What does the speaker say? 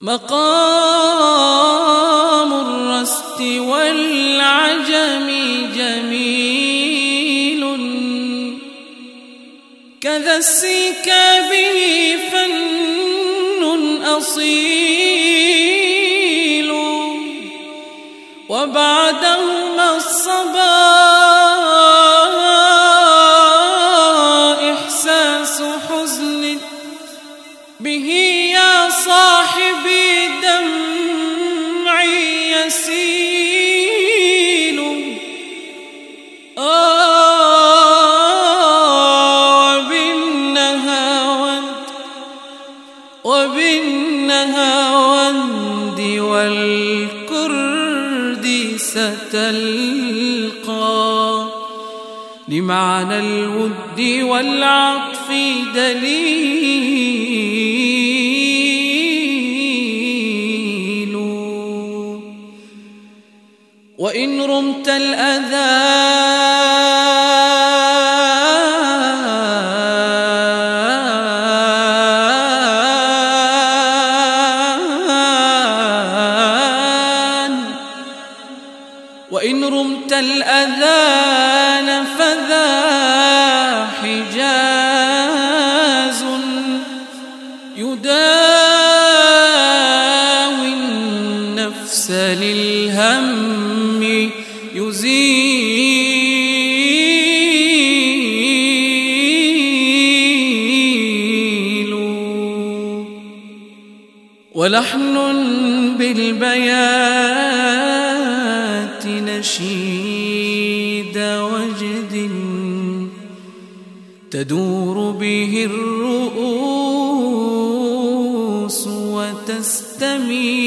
مقام الرست والعجم جميل كذا السيك به فن أصيل وبعدهما الصبا إحساس حزن به يا صاحبي دمعي يسيل. آه وبالنهاوند وبالنهاوند والكرد ستلقى. لمعنى الود والعطف دليل. وَإِن رُمْتَ الْأَذَانَ وَإِن رُمْتَ الْأَذَانَ فَذَا حِجَازٌ يُدَانَ نفس للهم يزيل ولحن بالبيات نشيد وجد تدور به الرؤوس وتستميل